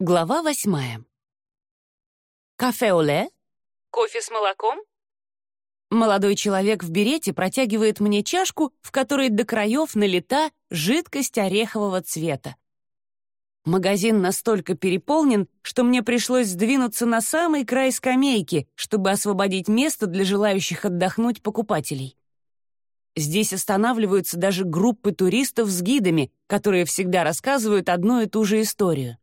Глава восьмая. Кафе-оле? Кофе с молоком? Молодой человек в берете протягивает мне чашку, в которой до краев налита жидкость орехового цвета. Магазин настолько переполнен, что мне пришлось сдвинуться на самый край скамейки, чтобы освободить место для желающих отдохнуть покупателей. Здесь останавливаются даже группы туристов с гидами, которые всегда рассказывают одну и ту же историю.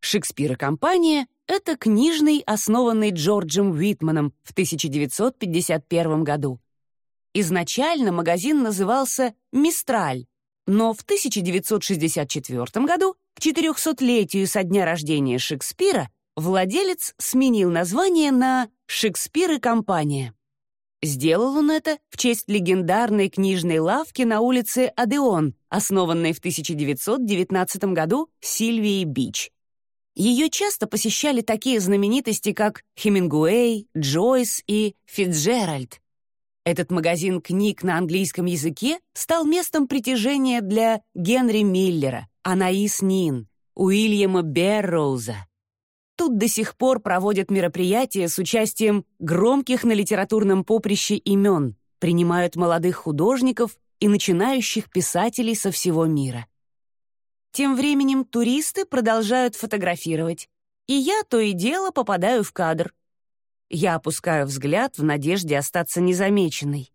Шекспир и компания — это книжный, основанный Джорджем Уитманом в 1951 году. Изначально магазин назывался «Мистраль», но в 1964 году, к 400-летию со дня рождения Шекспира, владелец сменил название на «Шекспир и компания». Сделал он это в честь легендарной книжной лавки на улице Адеон, основанной в 1919 году Сильвией Бич. Ее часто посещали такие знаменитости, как Хемингуэй, Джойс и Фитджеральд. Этот магазин книг на английском языке стал местом притяжения для Генри Миллера, Анаис Нин, Уильяма Берроуза. Тут до сих пор проводят мероприятия с участием громких на литературном поприще имен, принимают молодых художников и начинающих писателей со всего мира. Тем временем туристы продолжают фотографировать, и я то и дело попадаю в кадр. Я опускаю взгляд в надежде остаться незамеченной.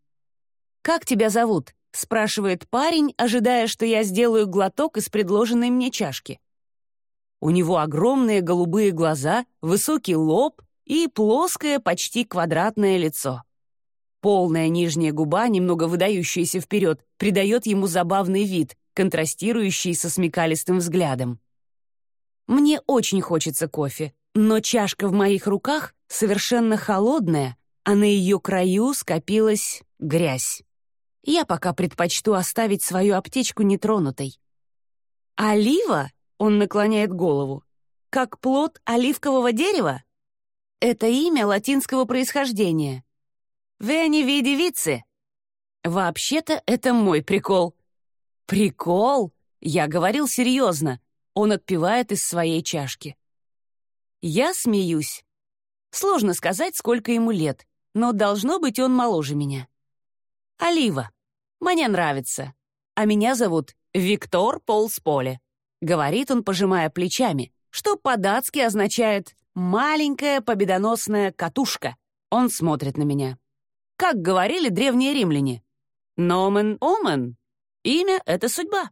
«Как тебя зовут?» — спрашивает парень, ожидая, что я сделаю глоток из предложенной мне чашки. У него огромные голубые глаза, высокий лоб и плоское, почти квадратное лицо. Полная нижняя губа, немного выдающаяся вперед, придает ему забавный вид, контрастирующий со смекалистым взглядом. Мне очень хочется кофе, но чашка в моих руках совершенно холодная, а на ее краю скопилась грязь. Я пока предпочту оставить свою аптечку нетронутой. «Олива?» — он наклоняет голову. «Как плод оливкового дерева?» Это имя латинского происхождения. «Вени види вице». Вообще-то это мой прикол. «Прикол?» Я говорил серьезно. Он отпивает из своей чашки. Я смеюсь. Сложно сказать, сколько ему лет, но должно быть он моложе меня. Олива. Мне нравится. А меня зовут Виктор Полсполе. Говорит он, пожимая плечами, что по-датски означает «маленькая победоносная катушка». Он смотрит на меня. Как говорили древние римляне. «Номен омен» Имя — это судьба.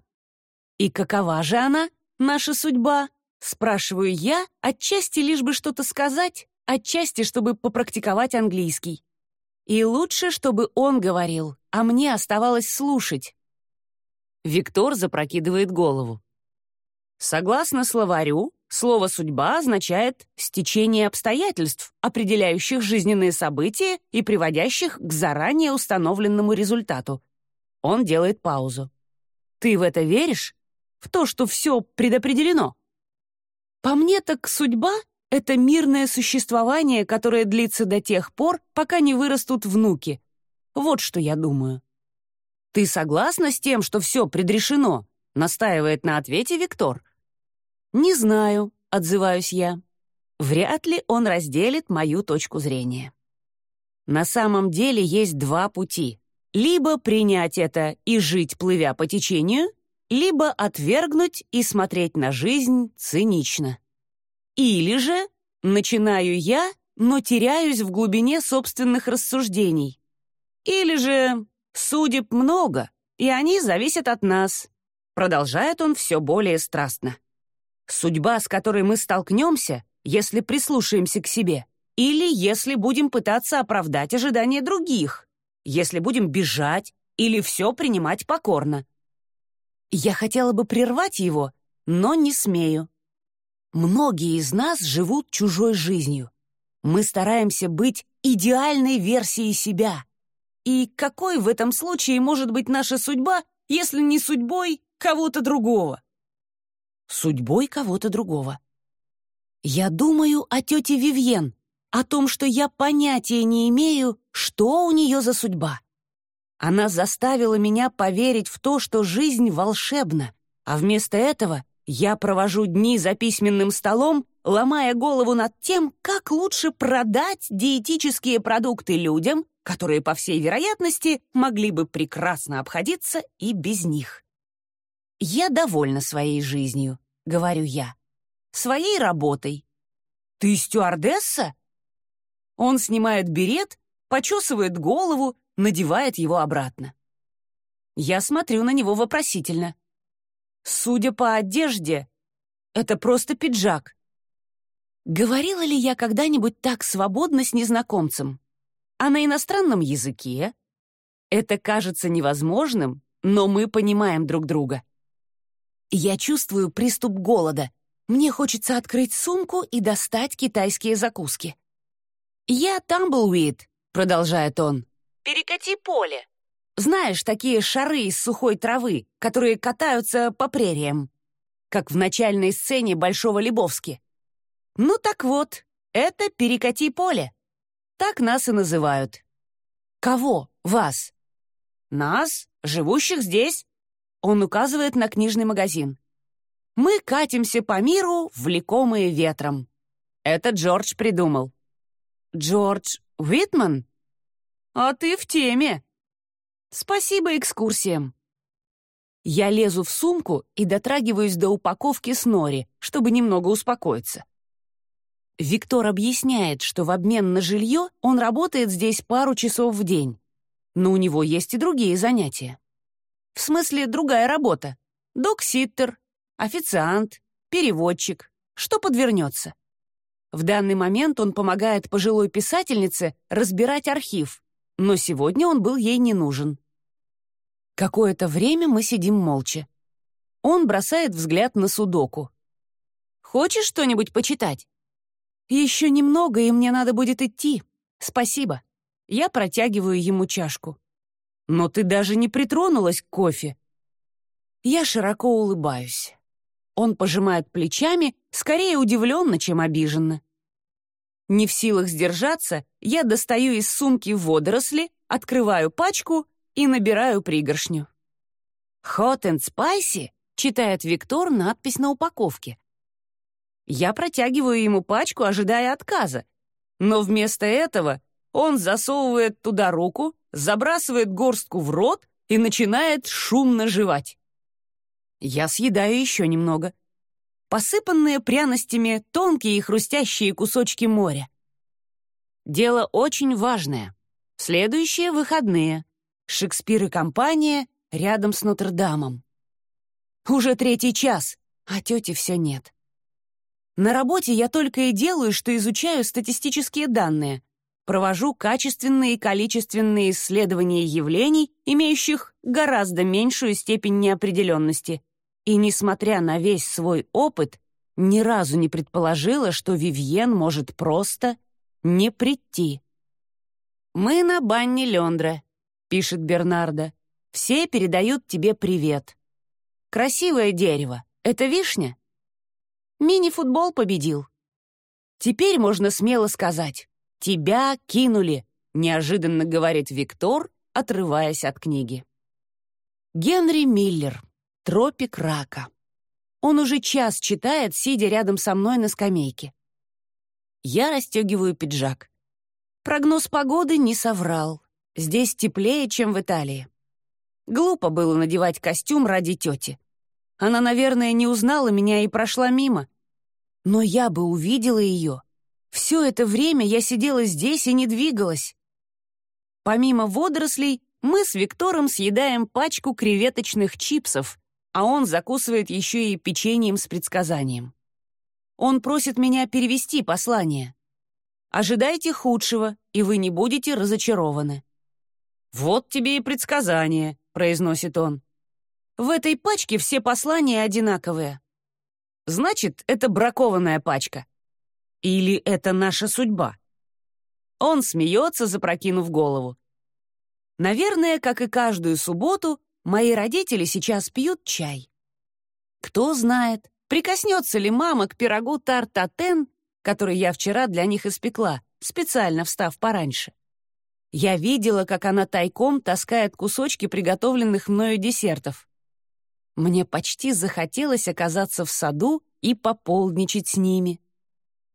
И какова же она, наша судьба? Спрашиваю я, отчасти лишь бы что-то сказать, отчасти, чтобы попрактиковать английский. И лучше, чтобы он говорил, а мне оставалось слушать. Виктор запрокидывает голову. Согласно словарю, слово «судьба» означает «стечение обстоятельств, определяющих жизненные события и приводящих к заранее установленному результату, он делает паузу. «Ты в это веришь? В то, что все предопределено?» «По мне так судьба — это мирное существование, которое длится до тех пор, пока не вырастут внуки. Вот что я думаю». «Ты согласна с тем, что все предрешено?» — настаивает на ответе Виктор. «Не знаю», — отзываюсь я. Вряд ли он разделит мою точку зрения. На самом деле есть два пути. Либо принять это и жить, плывя по течению, либо отвергнуть и смотреть на жизнь цинично. Или же начинаю я, но теряюсь в глубине собственных рассуждений. Или же судеб много, и они зависят от нас. Продолжает он все более страстно. Судьба, с которой мы столкнемся, если прислушаемся к себе, или если будем пытаться оправдать ожидания других — если будем бежать или все принимать покорно. Я хотела бы прервать его, но не смею. Многие из нас живут чужой жизнью. Мы стараемся быть идеальной версией себя. И какой в этом случае может быть наша судьба, если не судьбой кого-то другого? Судьбой кого-то другого. Я думаю о тете Вивьен, о том, что я понятия не имею, что у нее за судьба. Она заставила меня поверить в то, что жизнь волшебна, а вместо этого Я провожу дни за письменным столом, ломая голову над тем, как лучше продать диетические продукты людям, которые, по всей вероятности, могли бы прекрасно обходиться и без них. «Я довольна своей жизнью», — говорю я. «Своей работой». «Ты стюардесса?» Он снимает берет, почесывает голову, надевает его обратно. Я смотрю на него вопросительно. Судя по одежде, это просто пиджак. Говорила ли я когда-нибудь так свободно с незнакомцем? А на иностранном языке? Это кажется невозможным, но мы понимаем друг друга. Я чувствую приступ голода. Мне хочется открыть сумку и достать китайские закуски. «Я Тамблвид», — продолжает он. «Перекати поле». Знаешь, такие шары из сухой травы, которые катаются по прериям. Как в начальной сцене Большого Лебовски. Ну так вот, это «Перекати поле». Так нас и называют. Кого? Вас? Нас, живущих здесь. Он указывает на книжный магазин. Мы катимся по миру, влекомые ветром. Это Джордж придумал. Джордж Уитман? А ты в теме. Спасибо экскурсиям. Я лезу в сумку и дотрагиваюсь до упаковки с нори, чтобы немного успокоиться. Виктор объясняет, что в обмен на жилье он работает здесь пару часов в день. Но у него есть и другие занятия. В смысле, другая работа. Док-ситтер, официант, переводчик, что подвернется. В данный момент он помогает пожилой писательнице разбирать архив, но сегодня он был ей не нужен. Какое-то время мы сидим молча. Он бросает взгляд на судоку. «Хочешь что-нибудь почитать?» «Еще немного, и мне надо будет идти. Спасибо». Я протягиваю ему чашку. «Но ты даже не притронулась к кофе». Я широко улыбаюсь. Он пожимает плечами, скорее удивленно, чем обиженно. Не в силах сдержаться, я достаю из сумки водоросли, открываю пачку и набираю пригоршню. «Hot and spicy», — читает Виктор надпись на упаковке. Я протягиваю ему пачку, ожидая отказа, но вместо этого он засовывает туда руку, забрасывает горстку в рот и начинает шумно жевать. Я съедаю еще немного. Посыпанные пряностями тонкие и хрустящие кусочки моря. Дело очень важное. Следующие выходные. Шекспир и компания рядом с Нотр-Дамом. Уже третий час, а тети все нет. На работе я только и делаю, что изучаю статистические данные, провожу качественные и количественные исследования явлений, имеющих гораздо меньшую степень неопределенности, и, несмотря на весь свой опыт, ни разу не предположила, что Вивьен может просто не прийти. «Мы на банне Лендра», — пишет Бернарда. «Все передают тебе привет. Красивое дерево. Это вишня?» Мини-футбол победил. Теперь можно смело сказать «Тебя кинули», — неожиданно говорит Виктор, отрываясь от книги. Генри Миллер Тропик рака. Он уже час читает, сидя рядом со мной на скамейке. Я расстегиваю пиджак. Прогноз погоды не соврал. Здесь теплее, чем в Италии. Глупо было надевать костюм ради тети. Она, наверное, не узнала меня и прошла мимо. Но я бы увидела ее. Все это время я сидела здесь и не двигалась. Помимо водорослей, мы с Виктором съедаем пачку креветочных чипсов, а он закусывает еще и печеньем с предсказанием. Он просит меня перевести послание. Ожидайте худшего, и вы не будете разочарованы. «Вот тебе и предсказание», — произносит он. «В этой пачке все послания одинаковые. Значит, это бракованная пачка. Или это наша судьба?» Он смеется, запрокинув голову. Наверное, как и каждую субботу, Мои родители сейчас пьют чай. Кто знает, прикоснется ли мама к пирогу тартатен, который я вчера для них испекла, специально встав пораньше. Я видела, как она тайком таскает кусочки приготовленных мною десертов. Мне почти захотелось оказаться в саду и пополничать с ними.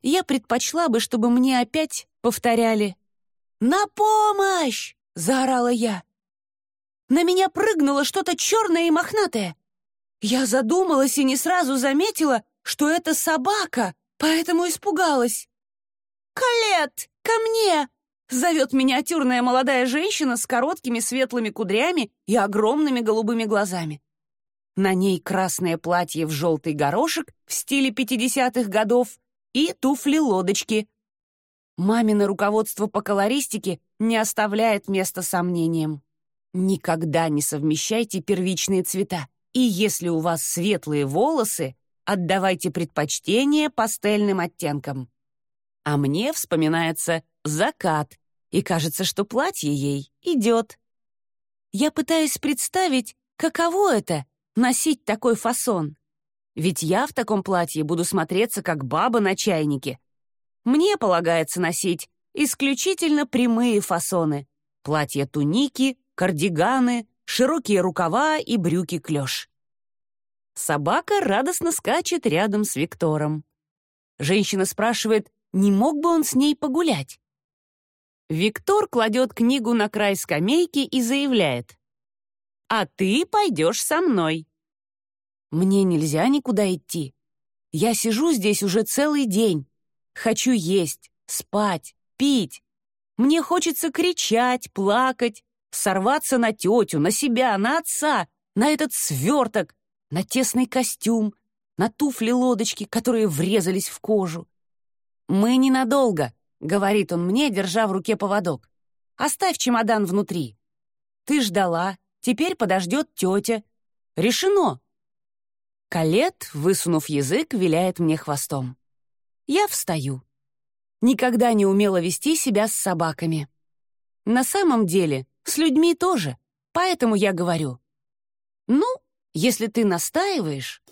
Я предпочла бы, чтобы мне опять повторяли «На помощь!» — заорала я. На меня прыгнуло что-то черное и мохнатое. Я задумалась и не сразу заметила, что это собака, поэтому испугалась. «Калет, ко мне!» — зовет миниатюрная молодая женщина с короткими светлыми кудрями и огромными голубыми глазами. На ней красное платье в желтый горошек в стиле 50-х годов и туфли-лодочки. Мамино руководство по колористике не оставляет места сомнениям. Никогда не совмещайте первичные цвета. И если у вас светлые волосы, отдавайте предпочтение пастельным оттенкам. А мне вспоминается закат, и кажется, что платье ей идет. Я пытаюсь представить, каково это носить такой фасон. Ведь я в таком платье буду смотреться, как баба на чайнике. Мне полагается носить исключительно прямые фасоны. Платья-туники, кардиганы, широкие рукава и брюки-клёш. Собака радостно скачет рядом с Виктором. Женщина спрашивает, не мог бы он с ней погулять. Виктор кладет книгу на край скамейки и заявляет а ты пойдешь со мной». Мне нельзя никуда идти. Я сижу здесь уже целый день. Хочу есть, спать, пить. Мне хочется кричать, плакать, сорваться на тетю, на себя, на отца, на этот сверток, на тесный костюм, на туфли-лодочки, которые врезались в кожу. «Мы ненадолго», — говорит он мне, держа в руке поводок. «Оставь чемодан внутри». Ты ждала, Теперь подождет тетя. Решено. Калет, высунув язык, виляет мне хвостом. Я встаю. Никогда не умела вести себя с собаками. На самом деле, с людьми тоже, поэтому я говорю. Ну, если ты настаиваешь,